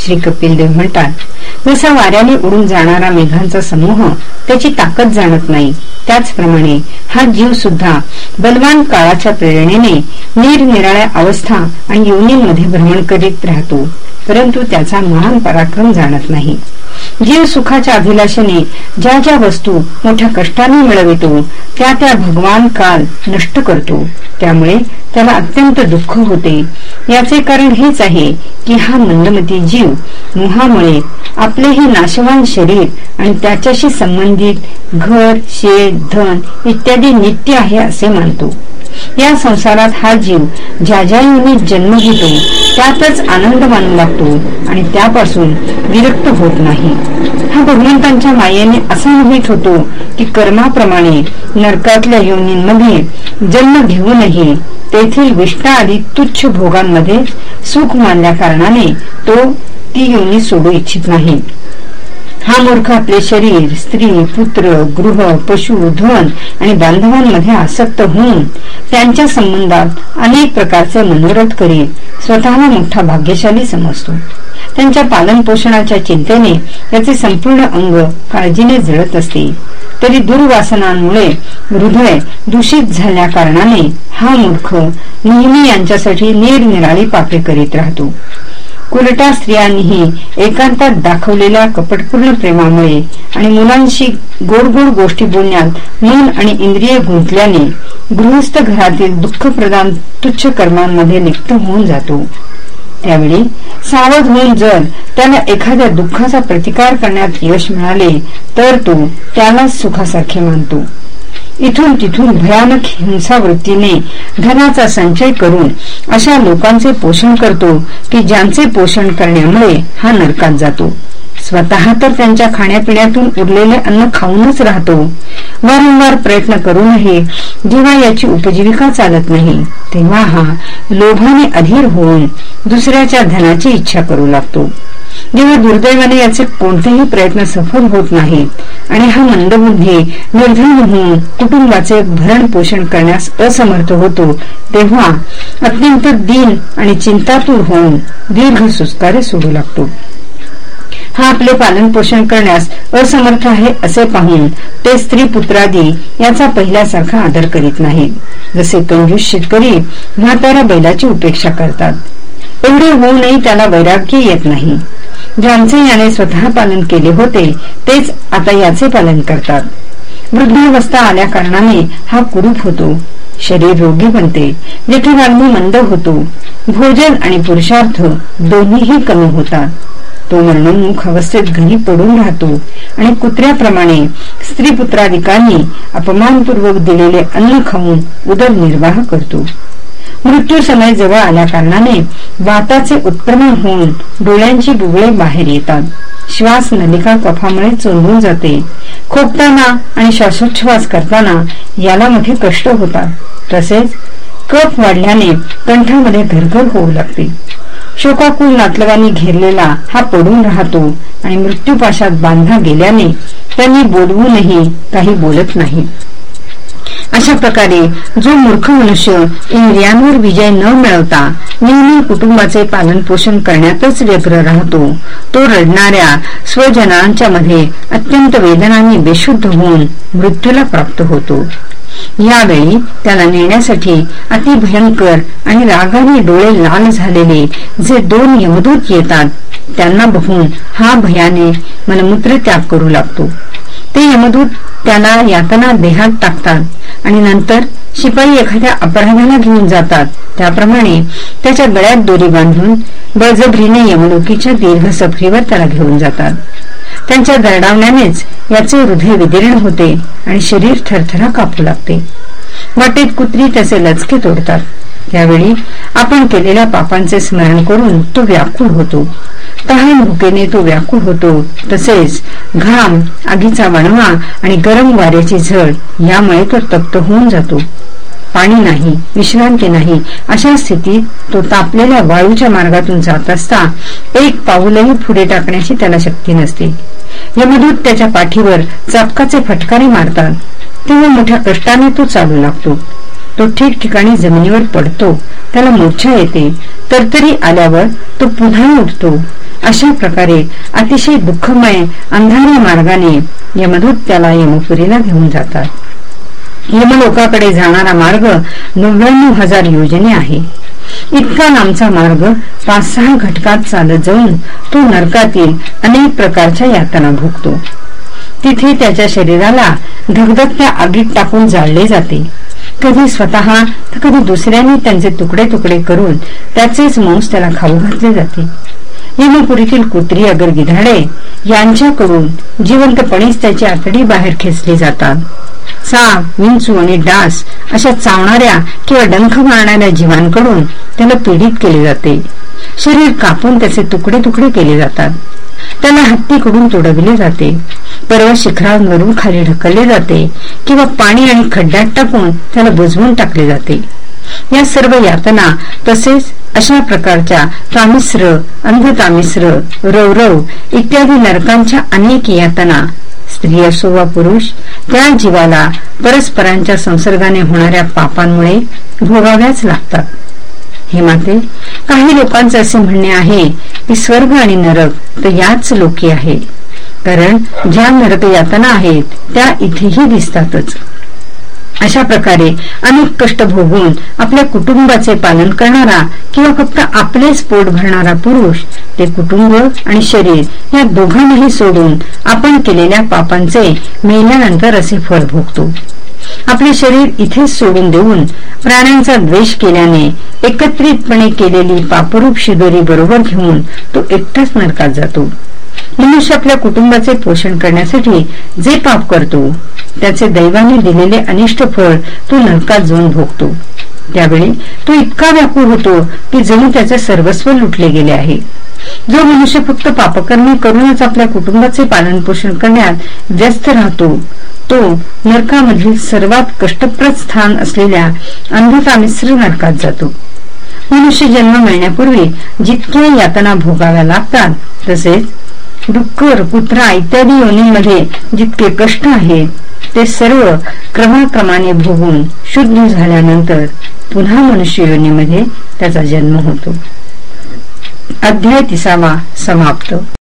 श्री कपिल देव म्हणतात जसा वाऱ्याने उडून जाणारा मेघांचा समूह त्याची ताकद जाणत नाही. त्याचप्रमाणे हा जीव सुद्धा बलवान काळाच्या प्रेरणेने निरनिराळ्या अवस्था आणि युनीमध्ये भ्रमण करीत राहतो. परंतु त्याचा महान पराक्रम जाणत नाही. जीव सुखाच्या अभिलाषेने ज्या ज्या वस्तू मोठ्या कष्टाने मिळवितो त्या त्या भगवान काल नष्ट करतो. त्यामुळे त्याला अत्यंत दुःख होते. याचे कारण हेच आहे की हा मंदमती जीव मोहामुळे आपले हे नाशवान शरीर आणि त्याच्याशी संबंधित घर शेत धन इत्यादी नित्य आहे असे मानतो. या संसारात हा जीव ज्या ज्या योनीत जन्म घेतो त्यातच आनंद मानू लागतो आणि त्यापासून विरक्त होत नाही. हा भगवंतांच्या मायेने असा मोहित होतो की कर्माप्रमाणे नरकातल्या योनींमध्ये जन्म घेऊनही तेथील विष्टा तुच्छ भोगांमध्ये सुख मानल्या कारणाने तो ती योनी सोडू इच्छित नाही. हा मूर्ख आपले शरीर स्त्री पुत्र गृह पशु धन आणि बांधवांमध्ये आसक्त होऊन त्यांच्या संबंधात अनेक प्रकारचे मनोरथ करीत स्वतःला मोठा भाग्यशाली समजतो. त्यांच्या पालन पोषणाच्या चिंतेने त्याचे संपूर्ण अंग काळजीने जळत असते. तरी दुर्वासनांमुळे हृदय दूषित झाल्या कारणाने हा मूर्ख नेहमी यांच्यासाठी निरनिराळी पापे करीत राहतो. कुरटा स्त्रियांनीही एकांतात दाखवलेल्या कपटपूर्ण प्रेमामुळे आणि मुलांशी गोडगोड गोष्टी बोलण्यात मन आणि इंद्रिय गुंतल्याने गृहस्थ घरातील दुःखप्रदान तुच्छ कर्मांमध्ये लिप्त होऊन जातो. त्यावेळी सावध होऊन जर त्याला एखाद्या दुःखाचा प्रतिकार करण्यात यश मिळाले तर तो त्याला सुखासारखे मानतो. इथून तिथून भयानक हिंसावृत्तीने धनाचा संचय करून अशा लोकांचे पोषण करतो की ज्यांचे पोषण करण्यामुळे हा नरकात जातो. स्वतः तर त्यांच्या खाण्यापिण्यातून उरलेले अन्न खाऊनच राहतो. वारंवार प्रयत्न करूनही जेव्हा याची उपजीविका चालत नाही. तेव्हा हा लोभाने अधीर होऊन दुसऱ्याच्या धनाची इच्छा करू लागतो. जेव्हा दुर्दैवाने याचे कोणतेही प्रयत्न सफल होत नाहीत आणि हा मंदबुद्धी निर्धन होऊन कुटुंबाचे भरण पोषण करण्यास असमर्थ होतो तेव्हा अत्यंत दीन आणि चिंतातूर होऊन दीर्घ सुस्कारे सोडू लागतो. हा आपले पालन पोषण करण्यास असमर्थ आहे असे पाहून ते स्त्री पुत्रादी याचा पहिल्यासारखा आदर करीत नाही जसे कंजूस शेतकरी म्हातारा बैलाची उपेक्षा करतात. एवढे होऊनही त्याला वैराग्य येत नाही. ज्यांचे याने स्वतः पालन केले होते तेच आता याचे पालन करतात. वृद्धावस्था आल्या कारणाने हा कुरूप होतो. शरीर रोगी बनते जेठेबांनी मंद होतो. भोजन आणि पुरुषार्थ दोन्हीही कमी होतात. तो मरणोन्मुख अवस्थेत घरी पडून राहतो आणि कुत्र्याप्रमाणे स्त्री पुत्राधिकांनी अपमानपूर्वक दिलेले अन्न खाऊन उदरनिर्वाह करतो. मृत्यू समय जवळ आल्या कारणाने वाताचे उत्क्रमण होऊन डोळ्यांची बुबळे बाहेर येतात. श्वास नलिका कफामुळे चोंदून जाते. खोकताना आणि श्वासोच्छ्वास करताना याला मोठे कष्ट होतात. तसेच कफ वाढल्याने कंठामध्ये घरघर होऊ लागते. शोकाकुल नातलगांनी घेरलेला हा पडून राहतो आणि मृत्यूपाशात बांधला गेल्याने त्यांनी बोलवूनही काही बोलत नाही. अशा प्रकारे जो मूर्ख मनुष्य इंद्रियांवर विजय न मिळवता नेहमी कुटुंबाचे पालन पोषण करण्यातच व्यग्र राहतो तो रडणाऱ्या स्वजनांच्या मध्ये अत्यंत वेदनांनी बेशुद्ध होऊन मृत्यूला प्राप्त होतो. यावेळी त्याला नेण्यासाठी अतिभयंकर आणि रागाने डोळे लाल झालेले जे दोन यमदूत येतात त्यांना बघून हा भयाने मनमूत्र त्याग करू लागतो. ते यमदूत त्याला यातना देहात टाकतात आणि नंतर शिपाई एखाद्या अपराधाला घेऊन जातात. त्याप्रमाणे त्याच्या गळ्यात दोरी बांधून बळजबरीने यमलोकीच्या दीर्घ सफरीवर त्याला घेऊन जातात. त्यांच्या दरडावण्यानेच याचे हृदय विदीर्ण होते आणि शरीर थरथरा कापू लागते. वाटेत कुत्री त्याचे लचके तोडतात. त्यावेळी आपण केलेल्या पापांचे स्मरण करून तो व्याकुळ होतो. तहान भुकेने तो व्याकुळ होतो. तसेच घाम आगीचा वणवा आणि गरम वाऱ्याची झळ यामुळे तो तप्त होऊन जातो. पाणी नाही विश्रांती नाही अशा स्थितीत तो तापलेल्या वाळूच्या मार्गातून जात असता एक पाऊलही पुढे टाकण्याची त्याला शक्ती नसते. यमदूत त्याच्या पाठीवर चापकाचे फटकारे मारतात. तेव्हा मोठ्या कष्टाने तो चालू लागतो. तो ठिकठिकाणी जमिनीवर पडतो. त्याला मूर्छा येते. तरतरी आल्यावर तो पुन्हा उठतो. अशा प्रकारे अतिशय दुःखमय अंधाऱ्या मार्गाने यमदूत त्याला यमपुरीला घेऊन जातात. यमलोकाकडे जाणारा मार्ग नव्याण्णव हजार योजने आहे. इतका लांबचा मार्ग पाच सहा घटकात चालत जाऊन तो नरकातील अनेक प्रकारच्या यातना भोगतो. तिथे त्याच्या शरीराला धगधगत्या आगीत टाकून जाळले जाते. कधी स्वतः तर कधी दुसऱ्यांनी त्यांचे तुकडे तुकडे करून त्याचेच मांस त्याला खाऊ घातले जाते. यमपुरीतील कुत्री अगर गिधाडे यांच्याकडून जिवंतपणेच त्याची आतडी बाहेर खेचली जातात. साप विंचू आणि डास अशा चावणाऱ्या किंवा डंख मारणाऱ्या जीवांकडून त्याला पीडित केले जाते. शरीर कापून त्याचे तुकडे तुकडे केले जातात. त्याला हत्तीकडून तुडविले जाते. पर्वत शिखरांवरून खाली ढकलले जाते किंवा पाणी आणि खड्ड्यात टाकून त्याला बुजवून टाकले जाते. या सर्व यातना तसेच अशा प्रकारच्या तामिश्र अंधतामिश्र रवरव इत्यादी नरकांच्या अनेक यातना स्त्री असो वा पुरुष त्या जीवाला परस्परांच्या संसर्गाने होणाऱ्या पापांमुळे भोगाव्याच लागतात. हे माते काही लोकांचे असे म्हणणे आहे की स्वर्ग आणि नरक तर याच लोकी आहे. कारण ज्या नरक यातना आहेत त्या इथेही दिसतातच. अशा प्रकारे अनेक कष्ट भोगून आपल्या कुटुंबाचे पालन करणारा किंवा फक्त आपलेच पोट भरणारा पुरुष ते कुटुंब आणि शरीर या दोघांनाही सोडून आपण केलेल्या पापांचे मेल्यानंतर असे फळ भोगतो. आपले शरीर इथेच सोडून देऊन प्राण्यांचा द्वेष केल्याने एकत्रितपणे केलेली पापरूप शिदोरी बरोबर घेऊन तो एकटाच नरकात जातो. मनुष्य आपल्या कुटुंबाचे पोषण करण्यासाठी जे पाप करतो त्याचे दैवाने दिलेले अनिष्ट फळ तो नरकात जाऊन भोगतो. त्यावेळी तो इतका व्याकुळ होतो की जणू त्याचे सर्वस्व लुटले गेले आहे. जो मनुष्य फक्त पापकर्मी करूनच आपल्या कुटुंबाचे पालन पोषण करण्यात व्यस्त राहतो तो नरकामधील सर्वात कष्टप्रद स्थान असलेल्या अंधतामिश्र नरकात जातो. मनुष्य जन्म मिळण्यापूर्वी जितक्या यातना भोगाव्या लागतात तसेच डुक्कर कुत्रा इत्यादी योनींमध्ये जितके कष्ट आहेत ते सर्व क्रमाक्रमाने भोगून शुद्ध झाल्यानंतर पुन्हा मनुष्य योनीमध्ये त्याचा जन्म होतो. अध्याय तिसावा समाप्त.